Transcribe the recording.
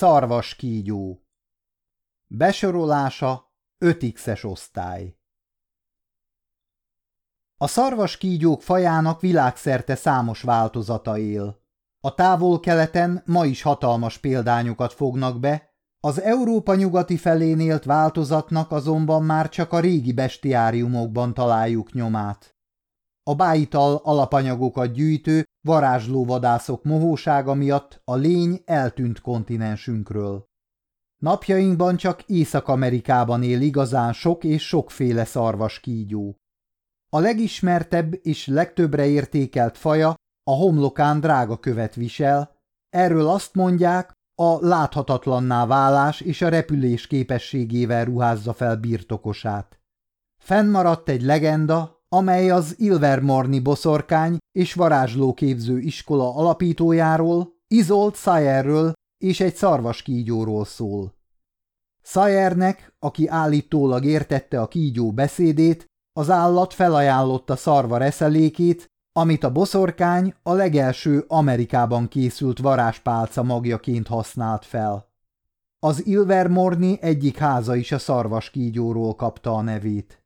Szarvas kígyó Besorolása 5x-es osztály A szarvas kígyók fajának világszerte számos változata él. A távol-keleten ma is hatalmas példányokat fognak be, az Európa nyugati felén élt változatnak azonban már csak a régi bestiáriumokban találjuk nyomát. A bájital alapanyagokat gyűjtő, varázslóvadászok mohósága miatt a lény eltűnt kontinensünkről. Napjainkban csak Észak-Amerikában él igazán sok és sokféle szarvas kígyó. A legismertebb és legtöbbre értékelt faja a homlokán drága követ visel, erről azt mondják, a láthatatlanná válás és a repülés képességével ruházza fel birtokosát. Fennmaradt egy legenda, amely az Ilvermorni boszorkány és varázslóképző iskola alapítójáról, Izolt Sayerről és egy szarvas kígyóról szól. Sayernek, aki állítólag értette a kígyó beszédét, az állat felajánlotta szarva reszelékét, amit a boszorkány a legelső Amerikában készült varázspálca magjaként használt fel. Az Ilvermorni egyik háza is a szarvas kígyóról kapta a nevét.